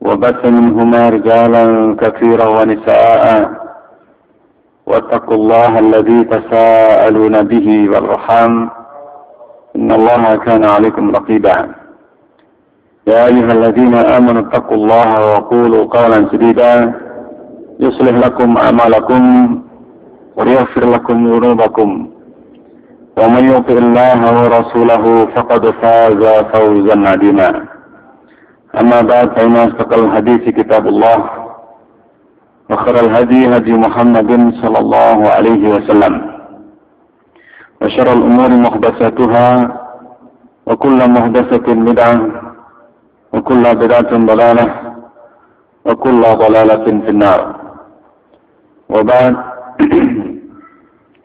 وبث منهما رجالا كثيرا ونساء. واتقوا الله الذي تساءلون به والرحام. إن الله كان عليكم رقيبا. يا أيها الذين آمنوا اتقوا الله وقولوا قولا سديدا. يصلح لكم أعمالكم ويغفر لكم ذنوبكم. ومن يطع الله ورسوله فقد فاز فوزا عظيما. أما بعد فإن أصدق الحديث كتاب الله وخير الهدي هدي محمد صلى الله عليه وسلم وشر الأمور محدثاتها وكل محدثة بدعة وكل بدعة ضلالة وكل ضلالة في النار. وبعد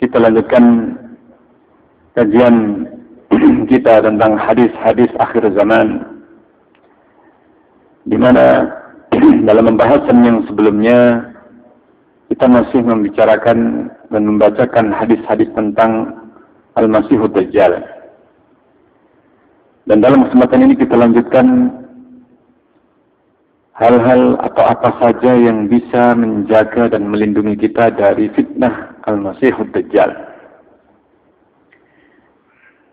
kita lanjutkan kajian kita tentang hadis-hadis akhir zaman. Di mana dalam pembahasan yang sebelumnya kita masih membicarakan dan membacakan hadis-hadis tentang Al-Masihud Dajjal. Dan dalam kesempatan ini kita lanjutkan hal-hal atau apa saja yang bisa menjaga dan melindungi kita dari fitnah Al-Masihud Dajjal.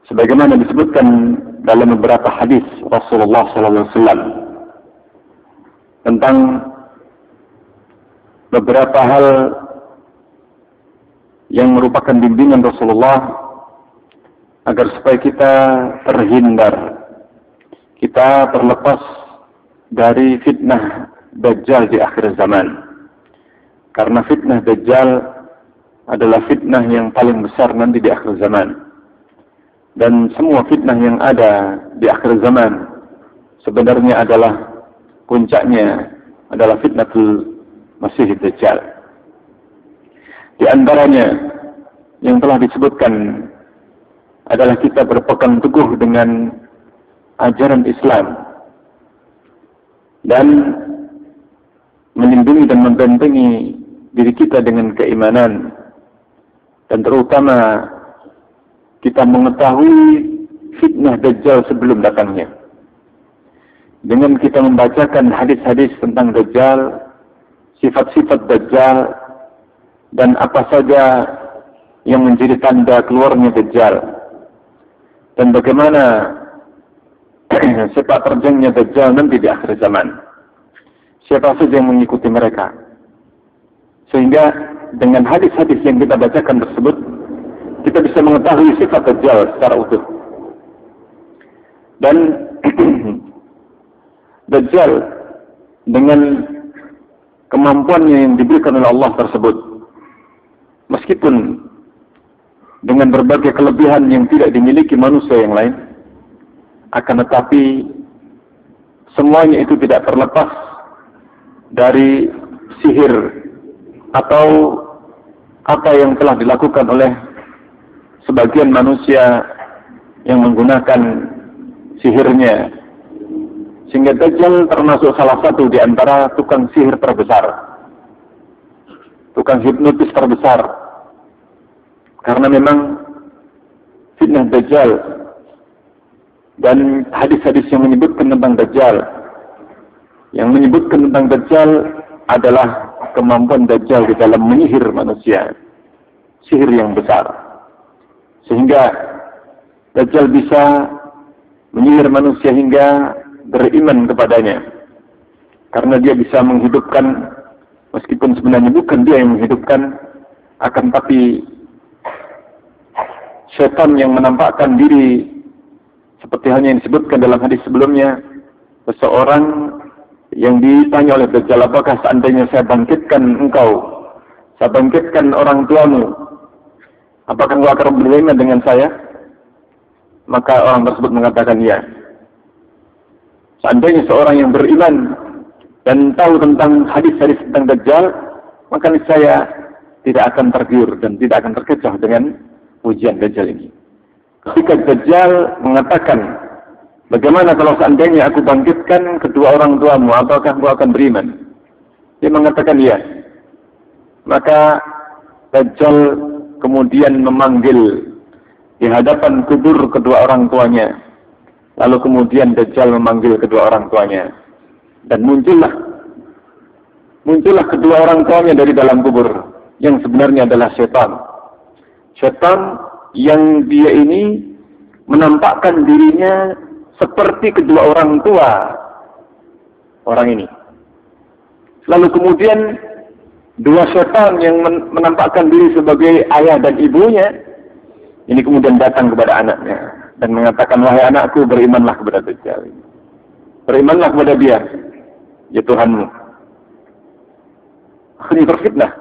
Sebagaimana disebutkan dalam beberapa hadis Rasulullah SAW tentang beberapa hal yang merupakan bimbingan Rasulullah agar supaya kita terhindar, kita terlepas dari fitnah Dajjal di akhir zaman. Karena fitnah Dajjal adalah fitnah yang paling besar nanti di akhir zaman. Dan semua fitnah yang ada di akhir zaman sebenarnya adalah puncaknya adalah fitnatul Masih Dajjal. Di antaranya yang telah disebutkan adalah kita berpegang teguh dengan ajaran Islam dan melindungi dan membentengi diri kita dengan keimanan dan terutama kita mengetahui fitnah Dajjal sebelum datangnya dengan kita membacakan hadis-hadis tentang Dajjal, sifat-sifat Dajjal, dan apa saja yang menjadi tanda keluarnya Dajjal. Dan bagaimana sepak terjangnya Dajjal nanti di akhir zaman. Siapa saja yang mengikuti mereka. Sehingga dengan hadis-hadis yang kita bacakan tersebut, kita bisa mengetahui sifat Dajjal secara utuh. Dan Dajjal dengan kemampuannya yang diberikan oleh Allah tersebut. Meskipun dengan berbagai kelebihan yang tidak dimiliki manusia yang lain, akan tetapi semuanya itu tidak terlepas dari sihir atau apa yang telah dilakukan oleh sebagian manusia yang menggunakan sihirnya sehingga Dajjal termasuk salah satu di antara tukang sihir terbesar. Tukang hipnotis terbesar. Karena memang fitnah Dajjal dan hadis-hadis yang menyebutkan tentang Dajjal yang menyebutkan tentang Dajjal adalah kemampuan Dajjal di dalam menyihir manusia. Sihir yang besar. Sehingga Dajjal bisa menyihir manusia hingga beriman kepadanya. Karena dia bisa menghidupkan Meskipun sebenarnya bukan dia yang menghidupkan, akan tapi setan yang menampakkan diri seperti hanya yang disebutkan dalam hadis sebelumnya, seseorang yang ditanya oleh Dajjal, apakah seandainya saya bangkitkan engkau, saya bangkitkan orang tuamu, apakah engkau akan beriman dengan saya? Maka orang tersebut mengatakan ya. Seandainya seorang yang beriman dan tahu tentang hadis-hadis tentang Dajjal, maka saya tidak akan tergiur dan tidak akan terkecoh dengan ujian Dajjal ini. Ketika Dajjal mengatakan, bagaimana kalau seandainya aku bangkitkan kedua orang tuamu, apakah engkau akan beriman? Dia mengatakan iya. Maka Dajjal kemudian memanggil di hadapan kubur kedua orang tuanya. Lalu kemudian Dajjal memanggil kedua orang tuanya dan muncullah muncullah kedua orang tuanya dari dalam kubur yang sebenarnya adalah setan. Setan yang dia ini menampakkan dirinya seperti kedua orang tua orang ini. Lalu kemudian dua setan yang menampakkan diri sebagai ayah dan ibunya ini kemudian datang kepada anaknya dan mengatakan wahai anakku berimanlah kepada Dajjal. Berimanlah kepada dia ya Tuhanmu. Ini terfitnah.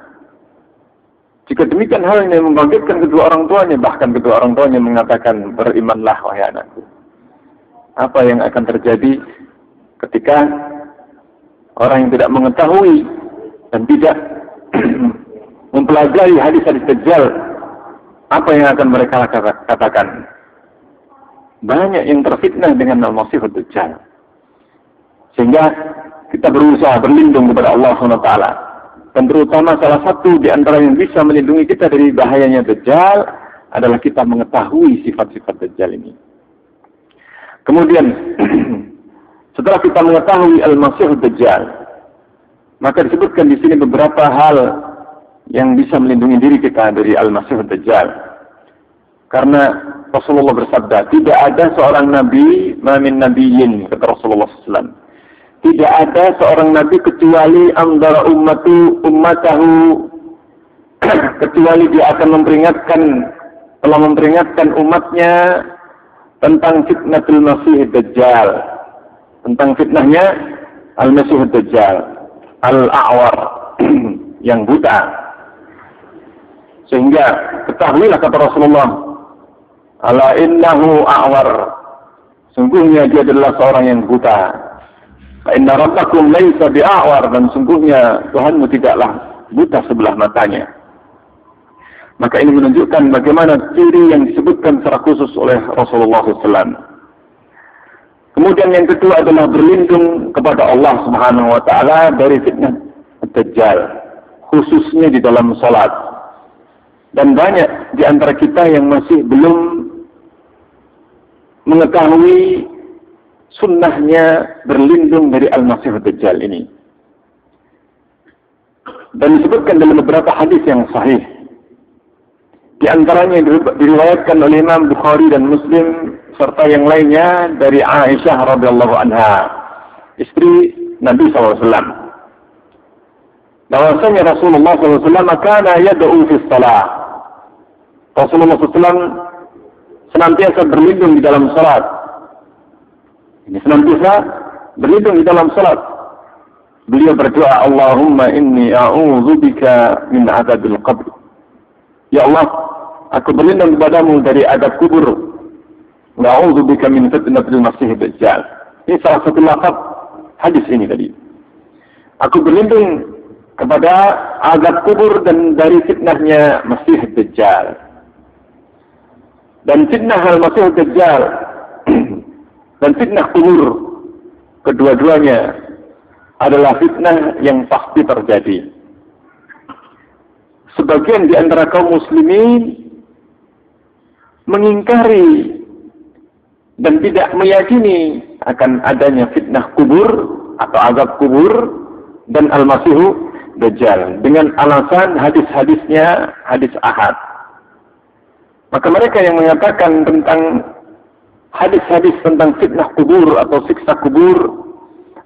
Jika demikian hal ini membangkitkan kedua orang tuanya, bahkan kedua orang tuanya mengatakan, berimanlah wahai anakku. Apa yang akan terjadi ketika orang yang tidak mengetahui dan tidak mempelajari hadis-hadis Dajjal, apa yang akan mereka katakan? Banyak yang terfitnah dengan al-Masih Dajjal. Sehingga kita berusaha berlindung kepada Allah SWT. Dan terutama salah satu di antara yang bisa melindungi kita dari bahayanya Dajjal adalah kita mengetahui sifat-sifat Dajjal ini. Kemudian, setelah kita mengetahui Al-Masih Dajjal, maka disebutkan di sini beberapa hal yang bisa melindungi diri kita dari Al-Masih Dajjal. Karena Rasulullah bersabda, tidak ada seorang nabi, mamin nabiyin, kata Rasulullah SAW tidak ada seorang nabi kecuali antara ummatu ummatahu. Kecuali dia akan memperingatkan telah memperingatkan umatnya tentang fitnatul masih dajjal. Tentang fitnahnya al masih dajjal al a'war yang buta. Sehingga ketahuilah kata Rasulullah ala innahu a'war sungguhnya dia adalah seorang yang buta Inna rabbakum laisa bi'awar dan sungguhnya Tuhanmu tidaklah buta sebelah matanya. Maka ini menunjukkan bagaimana ciri yang disebutkan secara khusus oleh Rasulullah SAW. Kemudian yang kedua adalah berlindung kepada Allah Subhanahu wa taala dari fitnah Dajjal, khususnya di dalam salat. Dan banyak di antara kita yang masih belum mengetahui sunnahnya berlindung dari Al-Masih Dajjal ini. Dan disebutkan dalam beberapa hadis yang sahih. Di antaranya diriwayatkan oleh Imam Bukhari dan Muslim serta yang lainnya dari Aisyah radhiyallahu anha, istri Nabi SAW. Bahwasanya Rasulullah SAW kana yad'u fi salah. Rasulullah SAW senantiasa berlindung di dalam salat ini senantiasa berlindung di dalam salat. Beliau berdoa, Allahumma inni a'udzubika min adabil qabr. Ya Allah, aku berlindung kepadamu dari adab kubur. Na'udzubika min fitnatil masih dajjal. Ini salah satu lafaz hadis ini tadi. Aku berlindung kepada adab kubur dan dari fitnahnya Masih Dajjal. Dan fitnah al-Masih Dajjal dan fitnah kubur kedua-duanya adalah fitnah yang pasti terjadi. Sebagian di antara kaum muslimin mengingkari dan tidak meyakini akan adanya fitnah kubur atau azab kubur dan al-masihu dajjal dengan alasan hadis-hadisnya hadis ahad. Maka mereka yang mengatakan tentang hadis-hadis tentang fitnah kubur atau siksa kubur,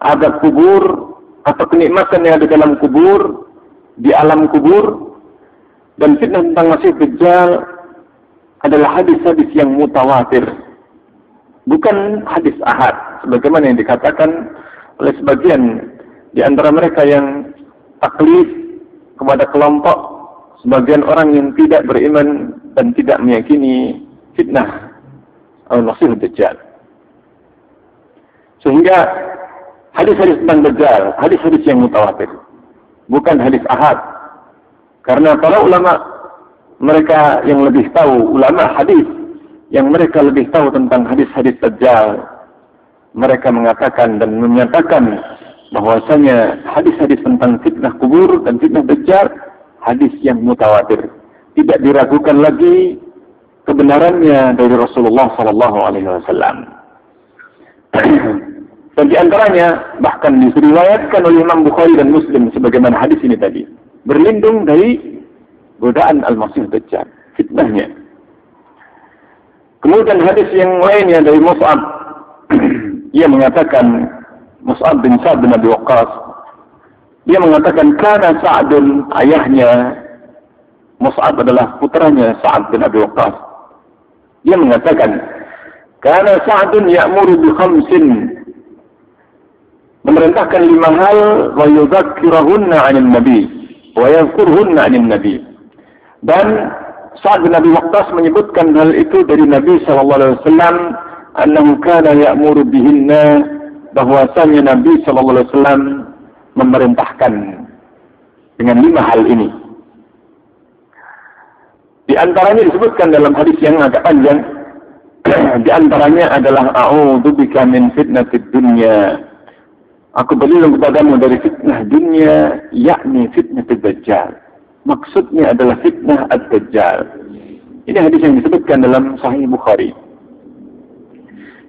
adab kubur, atau kenikmatan yang ada dalam kubur, di alam kubur dan fitnah tentang Masih Dajjal adalah hadis-hadis yang mutawatir. Bukan hadis ahad. Sebagaimana yang dikatakan oleh sebagian di antara mereka yang taklif kepada kelompok sebagian orang yang tidak beriman dan tidak meyakini fitnah al-Masih Dajjal. Sehingga hadis-hadis tentang Dajjal, hadis-hadis yang mutawatir. Bukan hadis ahad. Karena para ulama mereka yang lebih tahu, ulama hadis yang mereka lebih tahu tentang hadis-hadis Dajjal, mereka mengatakan dan menyatakan bahwasanya hadis-hadis tentang fitnah kubur dan fitnah Dajjal hadis yang mutawatir. Tidak diragukan lagi kebenarannya dari Rasulullah Sallallahu Alaihi Wasallam. Dan di antaranya bahkan diriwayatkan oleh Imam Bukhari dan Muslim sebagaimana hadis ini tadi. Berlindung dari godaan Al-Masih Dajjal, fitnahnya. Kemudian hadis yang lainnya dari Mus'ab. Ia mengatakan Mus'ab bin Sa'ad bin Abi Waqqas. Dia mengatakan karena Sa'adun ayahnya Mus'ab adalah putranya Sa'ad bin Abi Waqqas. Dia mengatakan karena Sa'adun ya'muru bi khamsin memerintahkan lima hal wa yudzakkirahunna 'anil nabi wa yadhkurhunna 'anil nabi. Dan Sa'ad bin Abi Waqqas menyebutkan hal itu dari Nabi sallallahu alaihi wasallam annahu kana ya'muru bihinna bahwasanya Nabi sallallahu alaihi wasallam memerintahkan dengan lima hal ini. Di antaranya disebutkan dalam hadis yang agak panjang di antaranya adalah a'udzubika min fitnatid dunya Aku berlindung kepadamu dari fitnah dunia, yakni fitnah Dajjal. Maksudnya adalah fitnah Ad-Dajjal. Ini hadis yang disebutkan dalam Sahih Bukhari.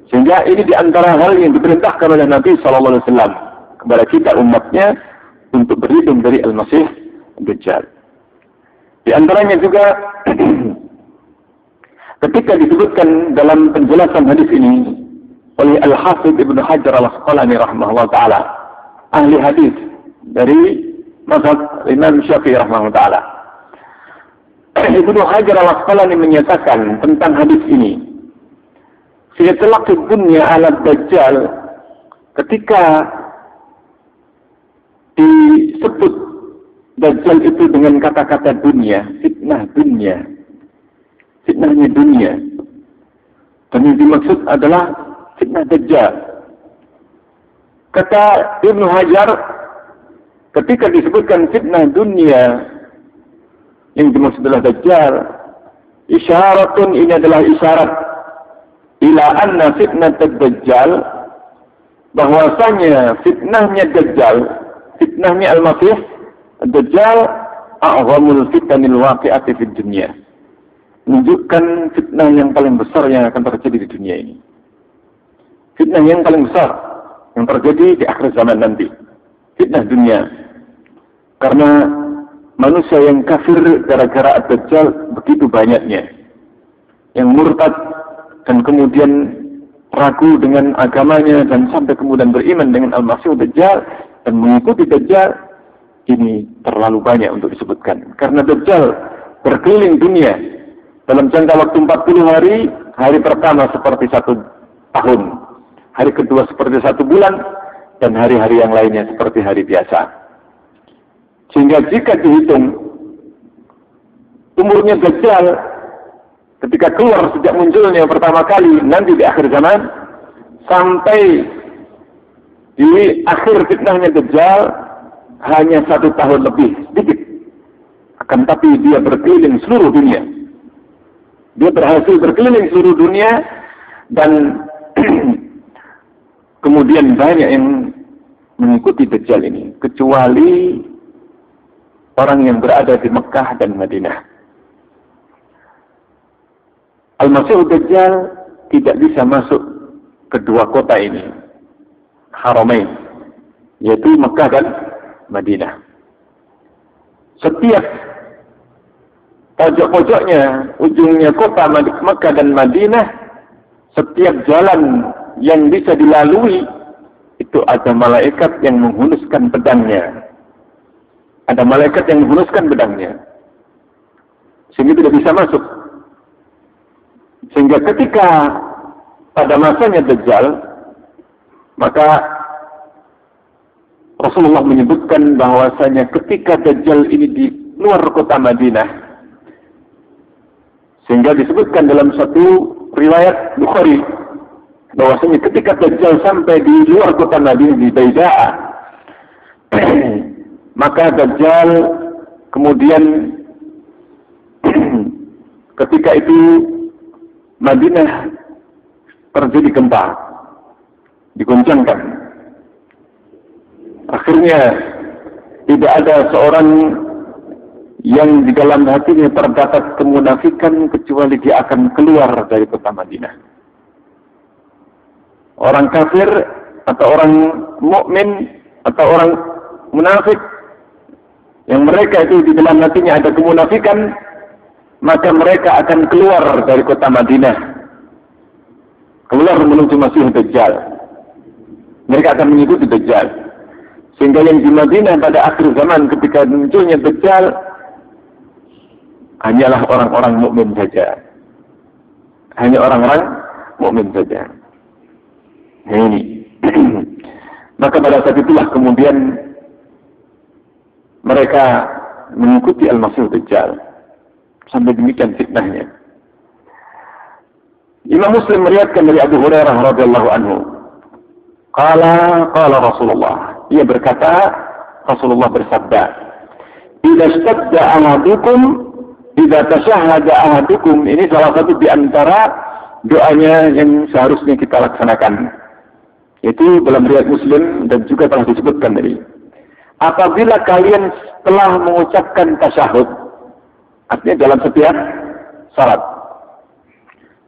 Sehingga ini di antara hal yang diperintahkan oleh Nabi Wasallam kepada kita umatnya untuk berlindung dari Al-Masih Dajjal. Di antaranya juga ketika disebutkan dalam penjelasan hadis ini oleh Al-Hafidh Ibn Hajar Al-Asqalani rahimahullah ta'ala. Ahli hadis dari mazhab Imam Syafi'i rahimahullah ta'ala. Ibn Hajar Al-Asqalani menyatakan tentang hadis ini. Setelah dunia alat Dajjal ketika disebut Dajjal itu dengan kata-kata dunia, fitnah dunia. Fitnahnya dunia. Dan yang dimaksud adalah fitnah Dajjal. Kata Ibnu Hajar, ketika disebutkan fitnah dunia yang dimaksud adalah Dajjal, isyaratun ini adalah isyarat ila anna fitnah Dajjal bahwasanya fitnahnya Dajjal, fitnahnya Al-Masih Dajjal a'zamul fitanil waqi'ati fid dunia. Menunjukkan fitnah yang paling besar yang akan terjadi di dunia ini fitnah yang paling besar yang terjadi di akhir zaman nanti. Fitnah dunia. Karena manusia yang kafir gara-gara Ad-Dajjal begitu banyaknya. Yang murtad dan kemudian ragu dengan agamanya dan sampai kemudian beriman dengan Al-Masih Dajjal dan mengikuti Dajjal ini terlalu banyak untuk disebutkan. Karena Dajjal berkeliling dunia dalam jangka waktu 40 hari, hari pertama seperti satu tahun hari kedua seperti satu bulan, dan hari-hari yang lainnya seperti hari biasa. Sehingga jika dihitung umurnya Dajjal ketika keluar sejak munculnya pertama kali nanti di akhir zaman sampai di akhir fitnahnya Dajjal hanya satu tahun lebih sedikit. Akan tapi dia berkeliling seluruh dunia. Dia berhasil berkeliling seluruh dunia dan Kemudian banyak yang mengikuti Dajjal ini, kecuali orang yang berada di Mekah dan Madinah. Al-Masih Dajjal tidak bisa masuk kedua kota ini, Haramain, yaitu Mekah dan Madinah. Setiap pojok-pojoknya, ujungnya kota Mekah dan Madinah, setiap jalan yang bisa dilalui itu ada malaikat yang menghunuskan pedangnya. Ada malaikat yang menghunuskan pedangnya. Sehingga tidak bisa masuk. Sehingga ketika pada masanya Dajjal, maka Rasulullah menyebutkan bahwasanya ketika Dajjal ini di luar kota Madinah, sehingga disebutkan dalam satu riwayat Bukhari bahwasanya ketika Dajjal sampai di luar kota Madinah di Baida'a maka Dajjal kemudian ketika itu Madinah terjadi gempa diguncangkan akhirnya tidak ada seorang yang di dalam hatinya terdapat kemunafikan kecuali dia akan keluar dari kota Madinah. Orang kafir atau orang mukmin atau orang munafik yang mereka itu di dalam hatinya ada kemunafikan, maka mereka akan keluar dari kota Madinah. Keluar menuju Masih Dajjal. Mereka akan mengikuti Dajjal. Sehingga yang di Madinah pada akhir zaman ketika munculnya Dajjal, hanyalah orang-orang mukmin saja. Hanya orang-orang mukmin saja. Nah, ini. Maka pada saat itulah kemudian mereka mengikuti Al-Masih Dajjal. Sampai demikian fitnahnya. Imam Muslim meriatkan dari Abu Hurairah radhiyallahu anhu. Qala qala Rasulullah. Ia berkata, Rasulullah bersabda, "Idza istadda ahadukum Idza tasyahhada ahadukum ini salah satu di antara doanya yang seharusnya kita laksanakan. Itu dalam riwayat Muslim dan juga telah disebutkan tadi. Apabila kalian telah mengucapkan tasyahud, artinya dalam setiap salat.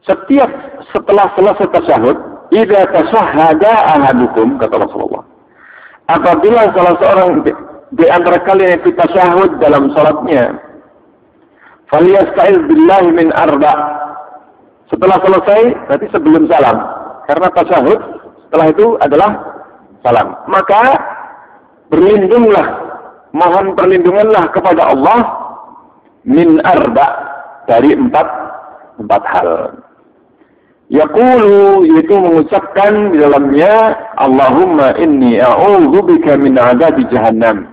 Setiap setelah selesai tasyahud, idza tasyahhada ahadukum kata Rasulullah. Apabila salah seorang di antara kalian yang tasyahud dalam salatnya Faliyasta'il billahi min arba. Setelah selesai, berarti sebelum salam. Karena tasyahud, setelah itu adalah salam. Maka, berlindunglah, mohon perlindunganlah kepada Allah min arba dari empat empat hal. Yaqulu itu mengucapkan di dalamnya Allahumma inni a'udzubika min adabi jahannam.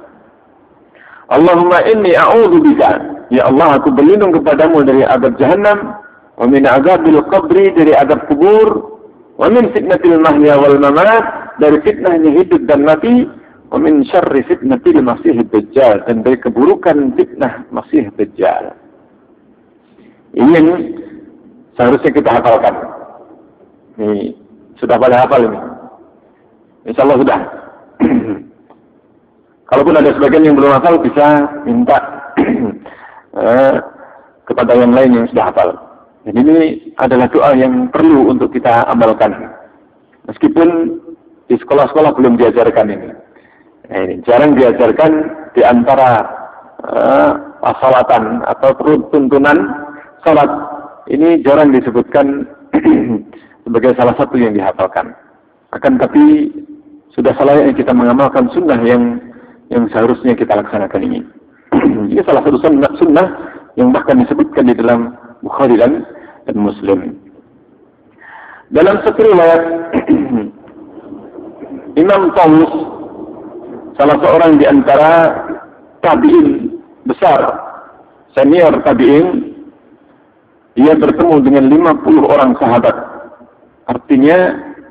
Allahumma inni a'udzubika Ya Allah, aku berlindung kepadamu dari azab jahannam, wa min azabil qabri dari azab kubur, wa min fitnatil mahya wal mamat dari fitnahnya hidup dan mati, wa min syarri fitnatil masih dajjal dan dari keburukan fitnah masih dajjal. Ini yang seharusnya kita hafalkan. Ini sudah pada hafal ini. Insya Allah sudah. Kalaupun ada sebagian yang belum hafal bisa minta eh, kepada yang lain yang sudah hafal. Jadi ini adalah doa yang perlu untuk kita amalkan. Meskipun di sekolah-sekolah belum diajarkan ini. Nah, ini jarang diajarkan di antara uh, asalatan atau tuntunan salat. Ini jarang disebutkan sebagai salah satu yang dihafalkan. Akan tapi sudah salah kita mengamalkan sunnah yang yang seharusnya kita laksanakan ini. Ini salah satu sunnah, sunnah yang bahkan disebutkan di dalam Bukhari dan, dan Muslim. Dalam satu riwayat Imam Taus salah seorang di antara tabi'in besar senior tabi'in dia bertemu dengan 50 orang sahabat artinya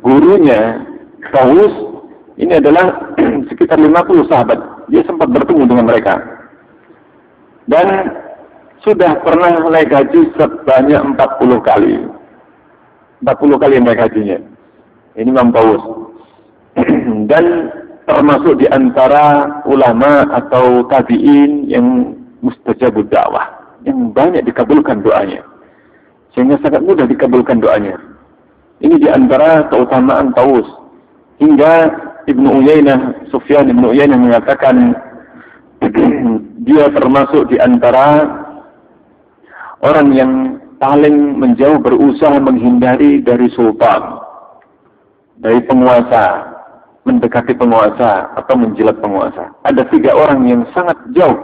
gurunya Taus ini adalah sekitar 50 sahabat dia sempat bertemu dengan mereka dan sudah pernah naik haji sebanyak 40 kali. 40 kali naik hajinya. Ini Imam Paus. Dan termasuk di antara ulama atau tabi'in yang mustajabud dakwah. Yang banyak dikabulkan doanya. Sehingga sangat mudah dikabulkan doanya. Ini di antara keutamaan Paus. Hingga Ibnu Uyainah, Sufyan Ibnu Uyainah mengatakan dia termasuk di antara orang yang paling menjauh berusaha menghindari dari sultan, dari penguasa, mendekati penguasa atau menjilat penguasa. Ada tiga orang yang sangat jauh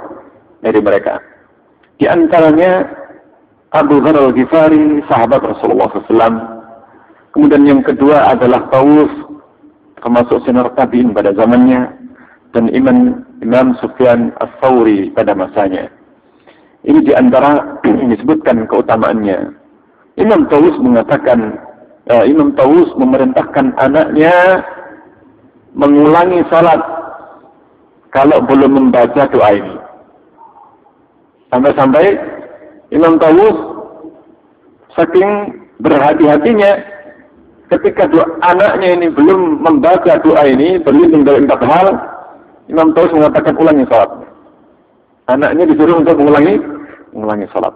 dari mereka. Di antaranya Abu Dhar al-Ghifari, sahabat Rasulullah SAW. Kemudian yang kedua adalah Tawus, termasuk sinar tabi'in pada zamannya. Dan Imam, Imam Sufyan al-Thawri pada masanya. Ini di antara yang disebutkan keutamaannya. Imam Tawus mengatakan, uh, Imam Tawus memerintahkan anaknya mengulangi salat kalau belum membaca doa ini. Sampai-sampai Imam Tawus saking berhati-hatinya ketika doa, anaknya ini belum membaca doa ini berlindung dari empat hal Imam Tawus mengatakan ulangi salat. Anaknya disuruh untuk mengulangi mengulangi salat.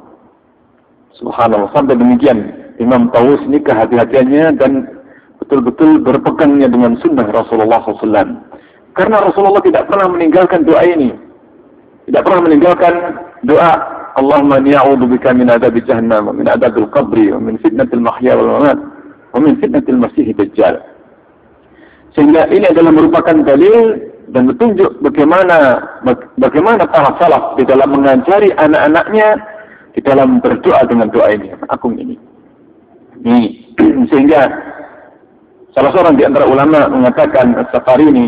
Subhanallah sampai demikian Imam Tawus ini kehati-hatiannya dan betul-betul berpegangnya dengan sunnah Rasulullah SAW karena Rasulullah tidak pernah meninggalkan doa ini. Tidak pernah meninggalkan doa Allahumma inni a'udzu bika min adzabi jahannam min adzabil qabri wa min fitnatil mahya wal mamat wa min fitnatil masih dajjal. Sehingga ini adalah merupakan dalil dan petunjuk bagaimana bagaimana para salaf di dalam mengajari anak-anaknya di dalam berdoa dengan doa ini agung ini. Ini sehingga salah seorang di antara ulama mengatakan Safari ini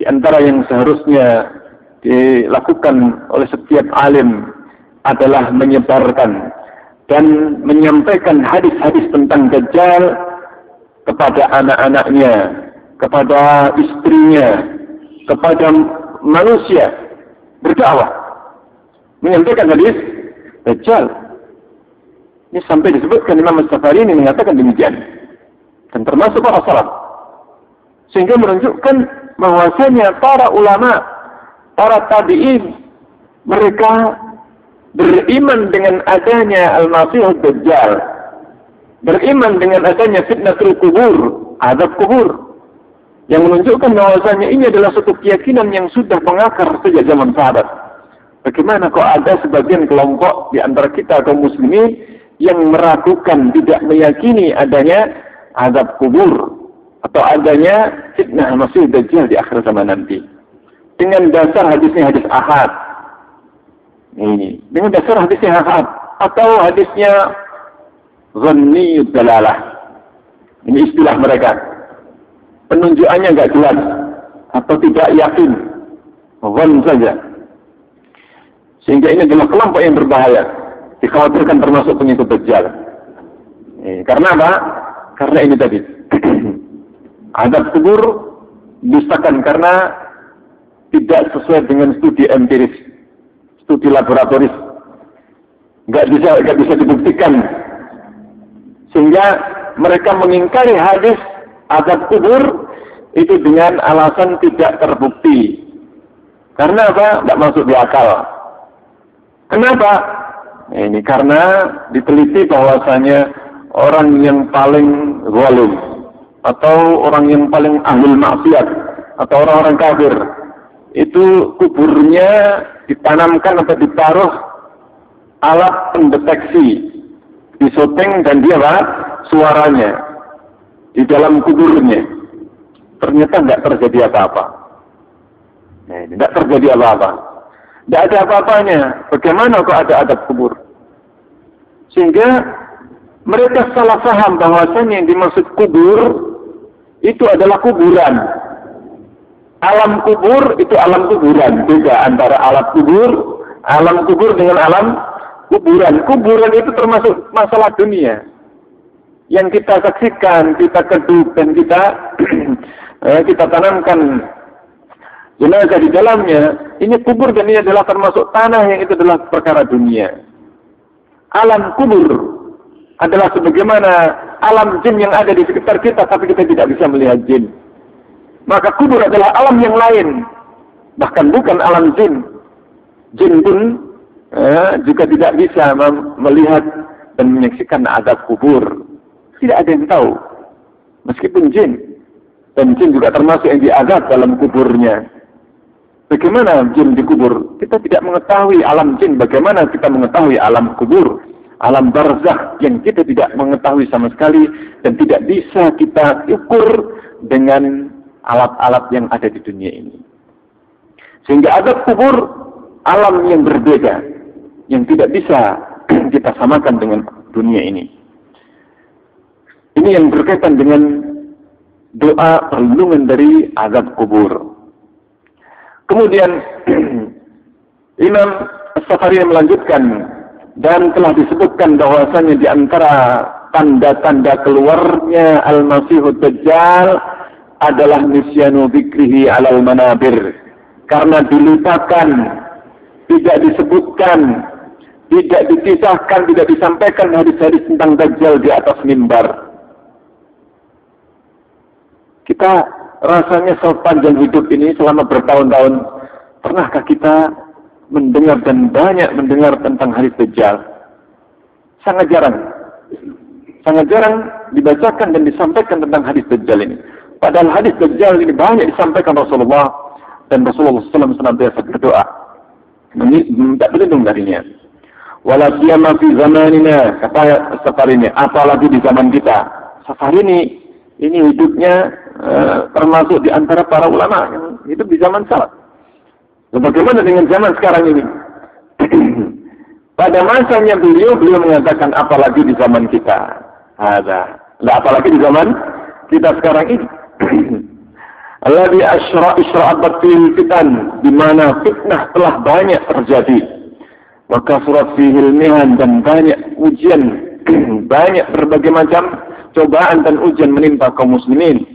di antara yang seharusnya dilakukan oleh setiap alim adalah menyebarkan dan menyampaikan hadis-hadis tentang Dajjal kepada anak-anaknya, kepada istrinya, kepada manusia berdakwah. Menyampaikan hadis Dajjal. Ini sampai disebutkan Imam Safari ini mengatakan demikian. Dan termasuk para salaf. Sehingga menunjukkan bahwasanya para ulama para tabi'in mereka beriman dengan adanya Al-Masih Dajjal beriman dengan adanya fitnatul kubur adab kubur. Yang menunjukkan bahwasanya ini adalah satu keyakinan yang sudah mengakar sejak zaman sahabat. Bagaimana kok ada sebagian kelompok di antara kita kaum muslimin yang meragukan tidak meyakini adanya adab kubur atau adanya fitnah Masih Dajjal di akhir zaman nanti? Dengan dasar hadisnya hadis ahad. Ini dengan dasar hadisnya ahad atau hadisnya zanni dalalah. Ini istilah mereka. Penunjukannya nggak jelas atau tidak yakin. Zan saja. Sehingga ini adalah kelompok yang berbahaya. Dikhawatirkan termasuk pengikut Dajjal. Eh, karena apa? Karena ini tadi. Adab kubur dustakan karena tidak sesuai dengan studi empiris, studi laboratoris. Nggak bisa, nggak bisa dibuktikan. Sehingga mereka mengingkari hadis azab kubur itu dengan alasan tidak terbukti. Karena apa? Tidak masuk di akal. Kenapa? Ini karena diteliti bahwasanya orang yang paling zalim atau orang yang paling ahli maksiat atau orang-orang kafir itu kuburnya ditanamkan atau ditaruh alat pendeteksi di syuting dan dia apa? suaranya di dalam kuburnya. Ternyata tidak terjadi apa-apa. Nah, tidak terjadi apa-apa. Tidak ada apa-apanya. Bagaimana kok ada adab kubur? Sehingga mereka salah paham bahwasanya yang dimaksud kubur itu adalah kuburan alam kubur itu alam kuburan. Beda antara alam kubur, alam kubur dengan alam kuburan. Kuburan itu termasuk masalah dunia. Yang kita saksikan, kita keduk dan kita eh, kita tanamkan jenazah di dalamnya. Ini kubur dan ini adalah termasuk tanah yang itu adalah perkara dunia. Alam kubur adalah sebagaimana alam jin yang ada di sekitar kita, tapi kita tidak bisa melihat jin maka kubur adalah alam yang lain. Bahkan bukan alam jin. Jin pun eh, juga tidak bisa melihat dan menyaksikan adab kubur. Tidak ada yang tahu. Meskipun jin. Dan jin juga termasuk yang diadab dalam kuburnya. Bagaimana jin dikubur? Kita tidak mengetahui alam jin. Bagaimana kita mengetahui alam kubur? Alam barzah yang kita tidak mengetahui sama sekali dan tidak bisa kita ukur dengan alat-alat yang ada di dunia ini. Sehingga ada kubur alam yang berbeda, yang tidak bisa kita samakan dengan dunia ini. Ini yang berkaitan dengan doa perlindungan dari azab kubur. Kemudian Imam Safari melanjutkan dan telah disebutkan bahwasanya di antara tanda-tanda keluarnya Al-Masihud Dajjal adalah nisyanu bikrihi alal manabir. Karena dilupakan, tidak disebutkan, tidak dipisahkan, tidak disampaikan hadis-hadis tentang Dajjal di atas mimbar. Kita rasanya sepanjang hidup ini selama bertahun-tahun, pernahkah kita mendengar dan banyak mendengar tentang hadis Dajjal? Sangat jarang. Sangat jarang dibacakan dan disampaikan tentang hadis Dajjal ini. Padahal hadis Dajjal ini banyak disampaikan Rasulullah dan Rasulullah SAW senantiasa berdoa minta berlindung darinya. Walau fi zamanina kata safar ini apalagi di zaman kita. Safar ini ini hidupnya uh, termasuk di antara para ulama yang hidup di zaman salaf. Bagaimana dengan zaman sekarang ini? Pada masanya beliau, beliau mengatakan apalagi di zaman kita. Ada. Nah, apalagi di zaman kita sekarang ini. Alladhi asra isra'abat fil fitan di mana fitnah telah banyak terjadi. Maka surat fihil mihan dan banyak ujian, banyak berbagai macam cobaan dan ujian menimpa kaum muslimin.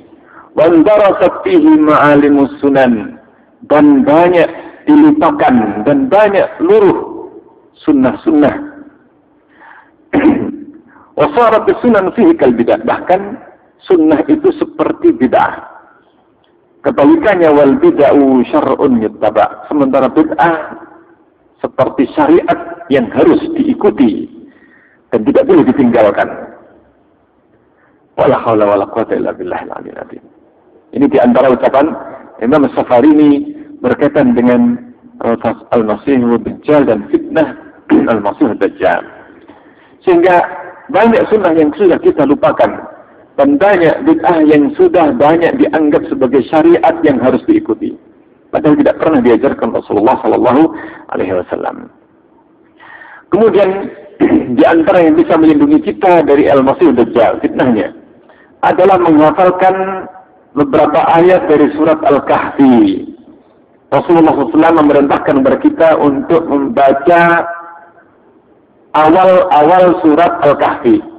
Wandarasat fihi ma'alimus sunan dan banyak dilupakan dan banyak luruh sunnah-sunnah. Wasarat sunan fihi kal bidah. Bahkan sunnah itu seperti bid'ah. Kebalikannya wal bid'ah syar'un yuttaba. Sementara bid'ah seperti syariat yang harus diikuti dan tidak boleh ditinggalkan. Wala haula wala quwata illa billahil aliyil azim. Ini di antara ucapan Imam Safarini berkaitan dengan Al-Masih Dajjal dan fitnah Al-Masih Dajjal. Sehingga banyak sunnah yang sudah kita lupakan dan banyak bid'ah yang sudah banyak dianggap sebagai syariat yang harus diikuti. Padahal tidak pernah diajarkan Rasulullah Sallallahu Alaihi Wasallam. Kemudian di antara yang bisa melindungi kita dari al-masih dajjal fitnahnya adalah menghafalkan beberapa ayat dari surat Al-Kahfi. Rasulullah SAW memerintahkan kepada kita untuk membaca awal-awal surat Al-Kahfi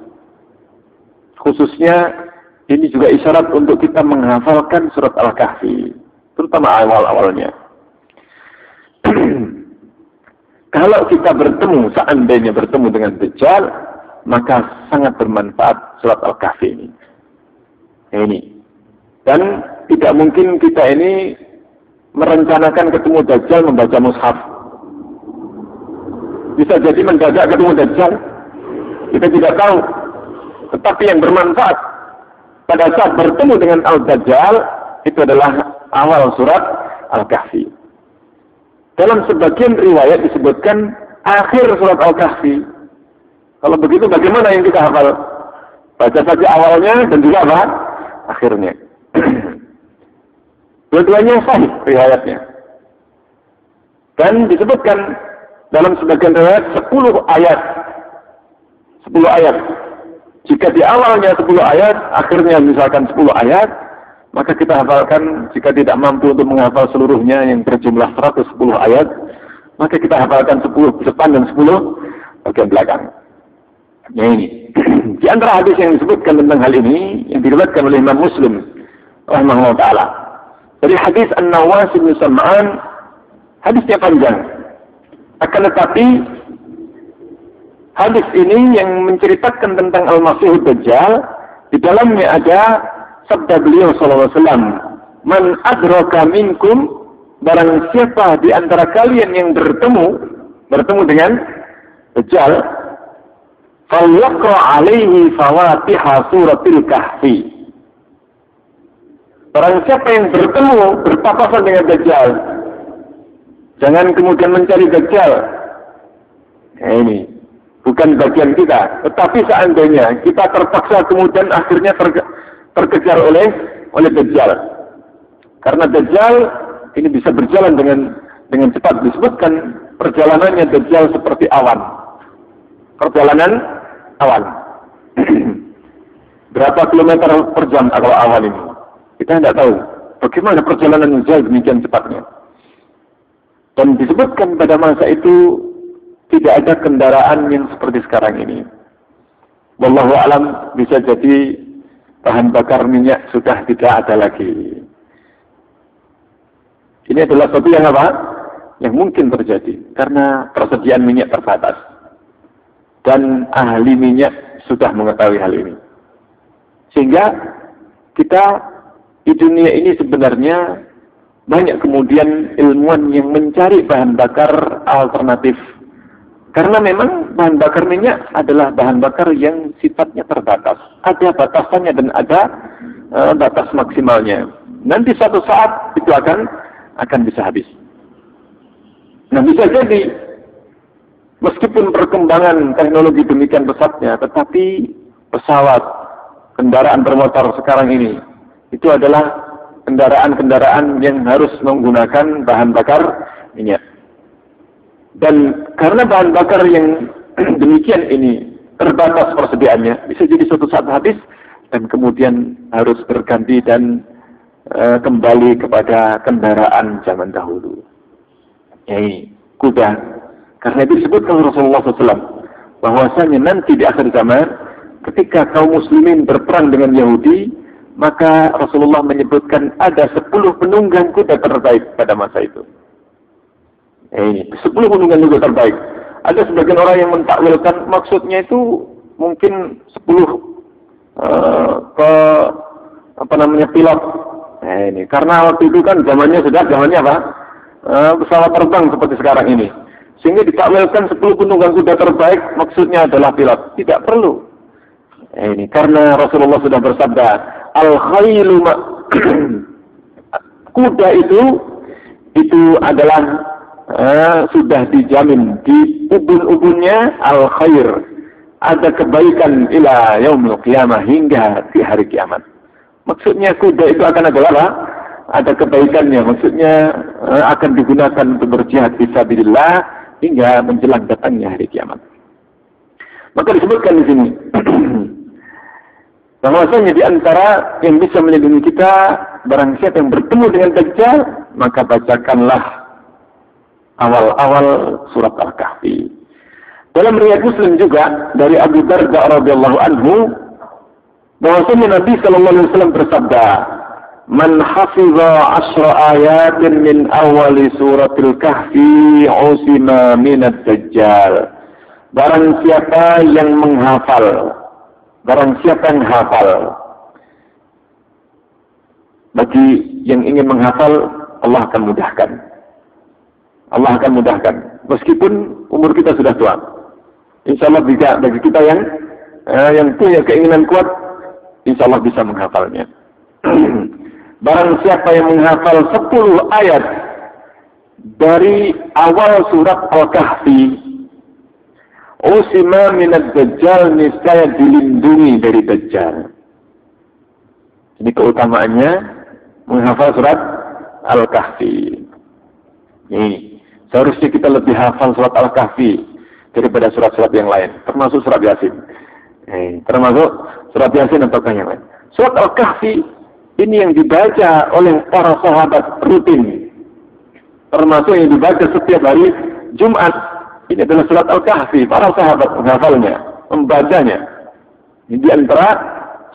khususnya ini juga isyarat untuk kita menghafalkan surat Al-Kahfi, terutama awal-awalnya. Kalau kita bertemu, seandainya bertemu dengan Dajjal, maka sangat bermanfaat surat Al-Kahfi ini. Ini. Dan tidak mungkin kita ini merencanakan ketemu Dajjal membaca mushaf. Bisa jadi mendadak ketemu Dajjal. Kita tidak tahu tetapi yang bermanfaat pada saat bertemu dengan Al-Dajjal itu adalah awal surat Al-Kahfi. Dalam sebagian riwayat disebutkan akhir surat Al-Kahfi. Kalau begitu bagaimana yang kita hafal? Baca saja awalnya dan juga apa? Akhirnya. Dua-duanya sahih riwayatnya. Dan disebutkan dalam sebagian riwayat 10 ayat. 10 ayat jika di awalnya 10 ayat, akhirnya misalkan 10 ayat, maka kita hafalkan jika tidak mampu untuk menghafal seluruhnya yang berjumlah 110 ayat, maka kita hafalkan 10 depan dan 10 bagian belakang. Ya ini. Di antara hadis yang disebutkan tentang hal ini, yang diriwayatkan oleh Imam Muslim, rahimahullah ta'ala. Dari hadis An-Nawas bin Sam'an, hadisnya panjang. Akan tetapi hadis ini yang menceritakan tentang Al-Masih Dajjal, di dalamnya ada sabda beliau SAW, Man adraka minkum, barang siapa di antara kalian yang bertemu, bertemu dengan Dajjal, falyaqra alaihi fawatiha suratil kahfi. Barang siapa yang bertemu, berpapasan dengan Dajjal, jangan kemudian mencari Dajjal. Nah, ini, bukan bagian kita. Tetapi seandainya kita terpaksa kemudian akhirnya terke terkejar oleh oleh Dajjal. Karena Dajjal ini bisa berjalan dengan dengan cepat. Disebutkan perjalanannya Dajjal seperti awan. Perjalanan awan. Berapa kilometer per jam kalau awan ini? Kita tidak tahu. Bagaimana perjalanan Dajjal demikian cepatnya. Dan disebutkan pada masa itu tidak ada kendaraan yang seperti sekarang ini. Wallahu alam bisa jadi bahan bakar minyak sudah tidak ada lagi. Ini adalah sesuatu yang apa? Yang mungkin terjadi karena persediaan minyak terbatas. Dan ahli minyak sudah mengetahui hal ini. Sehingga kita di dunia ini sebenarnya banyak kemudian ilmuwan yang mencari bahan bakar alternatif karena memang bahan bakar minyak adalah bahan bakar yang sifatnya terbatas. Ada batasannya dan ada uh, batas maksimalnya. Nanti suatu saat itu akan akan bisa habis. Nah bisa jadi meskipun perkembangan teknologi demikian pesatnya, tetapi pesawat, kendaraan bermotor sekarang ini itu adalah kendaraan-kendaraan yang harus menggunakan bahan bakar minyak. Dan karena bahan bakar yang demikian ini terbatas persediaannya, bisa jadi suatu saat habis dan kemudian harus berganti dan e, kembali kepada kendaraan zaman dahulu. Ya ini, kuda. Karena itu disebutkan Rasulullah SAW bahwasanya nanti di akhir zaman ketika kaum muslimin berperang dengan Yahudi, maka Rasulullah menyebutkan ada sepuluh penunggang kuda terbaik pada masa itu. Eh, ini sepuluh gunungan juga terbaik. Ada sebagian orang yang mentakwilkan maksudnya itu mungkin sepuluh uh, ke apa namanya pilot. Eh, ini karena waktu itu kan zamannya sudah zamannya apa? Uh, pesawat terbang seperti sekarang ini. Sehingga ditakwilkan sepuluh penunggang kuda terbaik maksudnya adalah pilot. Tidak perlu. Eh, ini karena Rasulullah sudah bersabda, al khailu kuda itu itu adalah uh, sudah dijamin di ubun-ubunnya al khair ada kebaikan ila yaumil qiyamah hingga di hari kiamat. Maksudnya kuda itu akan ada apa? Ada kebaikannya. Maksudnya uh, akan digunakan untuk berjihad fisabilillah hingga menjelang datangnya hari kiamat. Maka disebutkan di sini bahwasanya di antara yang bisa melindungi kita barang siapa yang bertemu dengan Dajjal maka bacakanlah awal-awal surat Al-Kahfi. Dalam riwayat Muslim juga dari Abu Darda radhiyallahu anhu bahwasanya Nabi sallallahu alaihi wasallam bersabda, "Man hafiza asra ayatin min awali suratil kahfi usima minad dajjal." Barang siapa yang menghafal, barang siapa yang hafal, bagi yang ingin menghafal, Allah akan mudahkan. Allah akan mudahkan. Meskipun umur kita sudah tua. Insya Allah bisa bagi kita yang eh, yang punya keinginan kuat, insya Allah bisa menghafalnya. Barang siapa yang menghafal 10 ayat dari awal surat Al-Kahfi, Usima minat Dajjal niscaya dilindungi dari Dajjal. Ini keutamaannya menghafal surat Al-Kahfi. Ini Seharusnya kita lebih hafal surat Al-Kahfi daripada surat-surat yang lain, termasuk surat Yasin. Eh, termasuk surat Yasin atau yang lain. Surat Al-Kahfi ini yang dibaca oleh para sahabat rutin. Termasuk yang dibaca setiap hari Jumat. Ini adalah surat Al-Kahfi. Para sahabat menghafalnya, membacanya. Ini di antara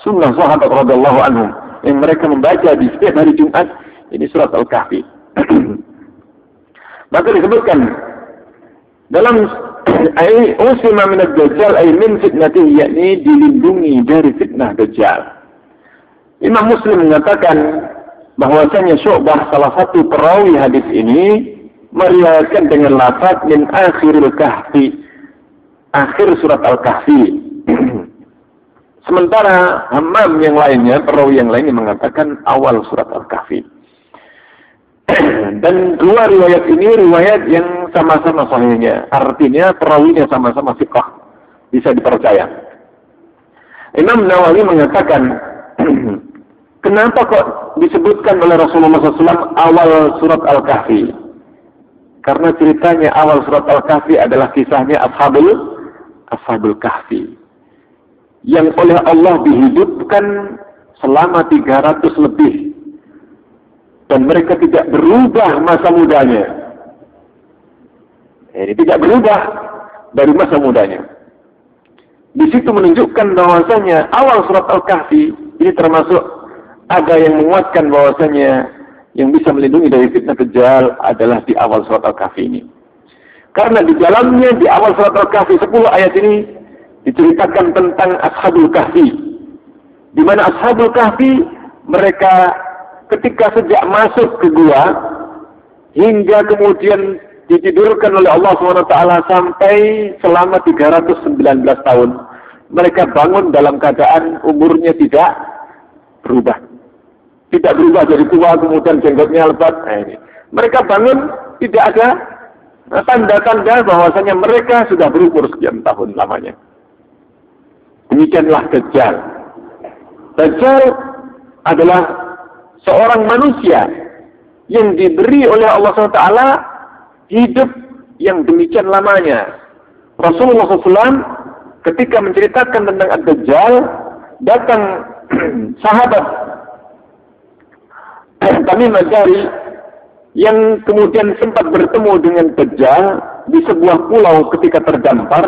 sunnah sahabat radhiyallahu anhum yang mereka membaca di setiap hari Jumat ini surat Al-Kahfi. Maka disebutkan dalam ay usima min ad-dajjal ay min fitnatihi yakni dilindungi dari fitnah dajjal. Imam Muslim mengatakan bahwasanya Syu'bah salah satu perawi hadis ini meriwayatkan dengan lafaz min akhiril kahfi akhir surat al-kahfi sementara Hammam yang lainnya perawi yang lainnya mengatakan awal surat al-kahfi dan dua riwayat ini riwayat yang sama-sama sahihnya. Artinya perawinya sama-sama fiqh. Bisa dipercaya. Imam Nawawi mengatakan Kenapa kok disebutkan oleh Rasulullah SAW awal surat Al-Kahfi? Karena ceritanya awal surat Al-Kahfi adalah kisahnya Ashabul, Ashabul Kahfi. Yang oleh Allah dihidupkan selama 300 lebih. Dan mereka tidak berubah masa mudanya. Ini tidak berubah dari masa mudanya. Di situ menunjukkan bahwasanya awal surat Al-Kahfi ini termasuk ada yang menguatkan bahwasanya yang bisa melindungi dari fitnah Dajjal adalah di awal surat Al-Kahfi ini. Karena di dalamnya di awal surat Al-Kahfi 10 ayat ini diceritakan tentang Ashabul Kahfi. Di mana Ashabul Kahfi mereka ketika sejak masuk ke gua hingga kemudian ditidurkan oleh Allah SWT sampai selama 319 tahun. Mereka bangun dalam keadaan umurnya tidak berubah. Tidak berubah dari tua, kemudian jenggotnya lebat. Nah, ini. Mereka bangun, tidak ada tanda-tanda bahwasanya mereka sudah berumur sekian tahun lamanya. Demikianlah Dajjal. Dajjal adalah seorang manusia yang diberi oleh Allah SWT hidup yang demikian lamanya. Rasulullah SAW ketika menceritakan tentang Ad-Dajjal, datang sahabat kami mencari yang kemudian sempat bertemu dengan Dajjal di sebuah pulau ketika terdampar.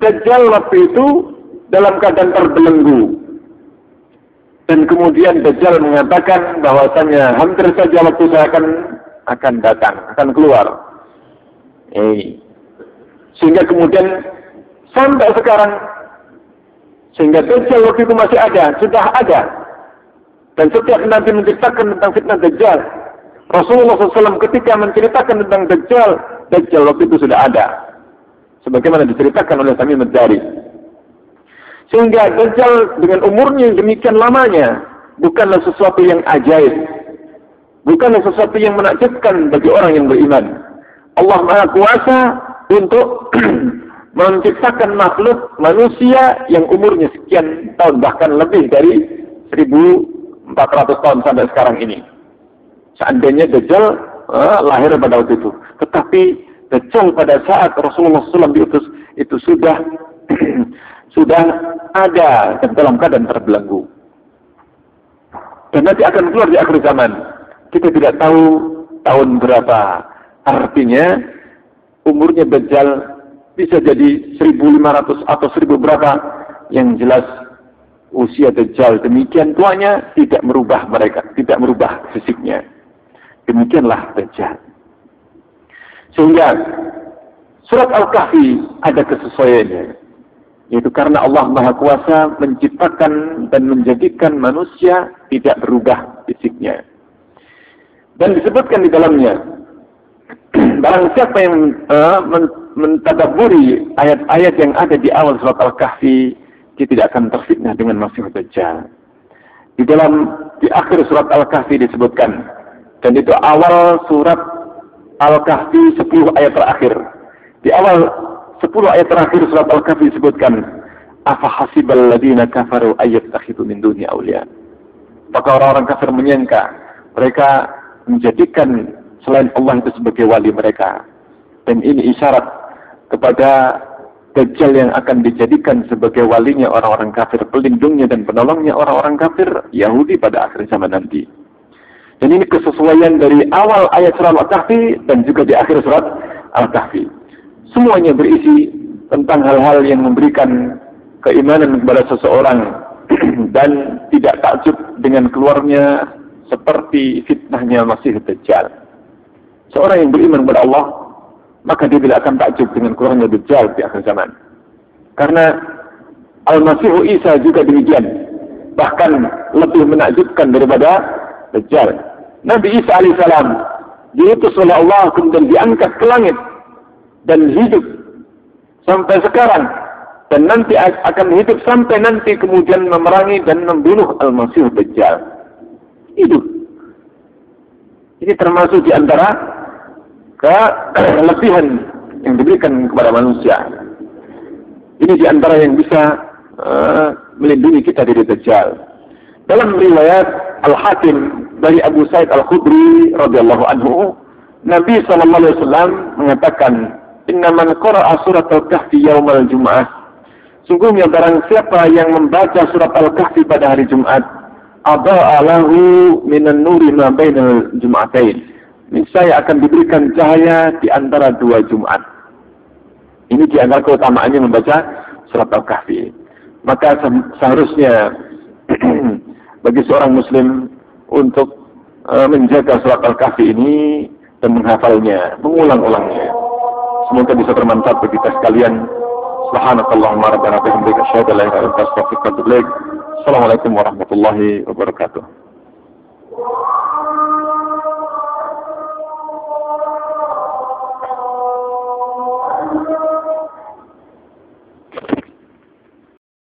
Dajjal waktu itu dalam keadaan terbelenggu. Dan kemudian Dajjal mengatakan bahwasanya hampir saja waktu saya akan akan datang, akan keluar. Eh. Sehingga kemudian sampai sekarang sehingga Dajjal waktu itu masih ada, sudah ada dan setiap Nabi menceritakan tentang fitnah Dajjal, Rasulullah SAW ketika menceritakan tentang Dajjal, Dajjal waktu itu sudah ada. Sebagaimana diceritakan oleh Tamim Madzari. Sehingga Dajjal dengan umurnya yang demikian lamanya, bukanlah sesuatu yang ajaib. Bukanlah sesuatu yang menakjubkan bagi orang yang beriman. Allah Maha Kuasa untuk menciptakan makhluk manusia yang umurnya sekian tahun bahkan lebih dari seribu 400 tahun sampai sekarang ini. Seandainya Dajjal eh, lahir pada waktu itu. Tetapi Dajjal pada saat Rasulullah SAW diutus itu sudah sudah ada dalam keadaan terbelenggu. Dan nanti akan keluar di akhir zaman. Kita tidak tahu tahun berapa. Artinya umurnya Dajjal bisa jadi 1500 atau 1000 berapa. Yang jelas usia Dajjal demikian tuanya tidak merubah mereka, tidak merubah fisiknya. Demikianlah Dajjal. Sehingga surat Al-Kahfi ada kesesuaiannya. Yaitu karena Allah Maha Kuasa menciptakan dan menjadikan manusia tidak berubah fisiknya. Dan disebutkan di dalamnya, barang siapa yang uh, mentadaburi ayat-ayat yang ada di awal surat Al-Kahfi, dia tidak akan terfitnah dengan Masih Dajjal. Di dalam di akhir surat Al-Kahfi disebutkan dan itu awal surat Al-Kahfi 10 ayat terakhir. Di awal 10 ayat terakhir surat Al-Kahfi disebutkan afa hasibal ladina kafaru ayat takhidu min dunia awliya. Maka orang-orang kafir menyangka mereka menjadikan selain Allah itu sebagai wali mereka. Dan ini isyarat kepada Dajjal yang akan dijadikan sebagai walinya orang-orang kafir, pelindungnya dan penolongnya orang-orang kafir Yahudi pada akhir zaman nanti. Dan ini kesesuaian dari awal ayat surat Al-Kahfi dan juga di akhir surat Al-Kahfi. Semuanya berisi tentang hal-hal yang memberikan keimanan kepada seseorang dan tidak takjub dengan keluarnya seperti fitnahnya Masih Dajjal. Seorang yang beriman kepada Allah maka dia tidak akan takjub dengan kurangnya Dajjal di akhir zaman. Karena Al-Masih Isa juga demikian. Bahkan lebih menakjubkan daripada Dajjal. Nabi Isa alaihissalam diutus oleh Allah kemudian diangkat ke langit dan hidup sampai sekarang dan nanti akan hidup sampai nanti kemudian memerangi dan membunuh Al-Masih Dajjal. Hidup. Ini termasuk di antara kelebihan yang diberikan kepada manusia. Ini di antara yang bisa uh, melindungi kita dari Dajjal. Dalam riwayat Al-Hakim dari Abu Said Al-Khudri radhiyallahu anhu, Nabi SAW mengatakan, Inna man qara'a surat Al-Kahfi yawmal Jum'ah. Sungguhnya barang siapa yang membaca surat Al-Kahfi pada hari Jumat, Ada'a lahu minan nuri ma bainal Jum'atain. Saya akan diberikan cahaya di antara dua Jumat. Ini di antara keutamaannya membaca surat Al-Kahfi. Maka seharusnya bagi seorang muslim untuk uh, menjaga surat Al-Kahfi ini dan menghafalnya, mengulang-ulangnya. Semoga bisa bermanfaat bagi kita sekalian. Subhanakallahumma rabbana bihamdika asyhadu an la ilaha illa anta astaghfiruka wa atubu ilaik. Assalamualaikum warahmatullahi wabarakatuh.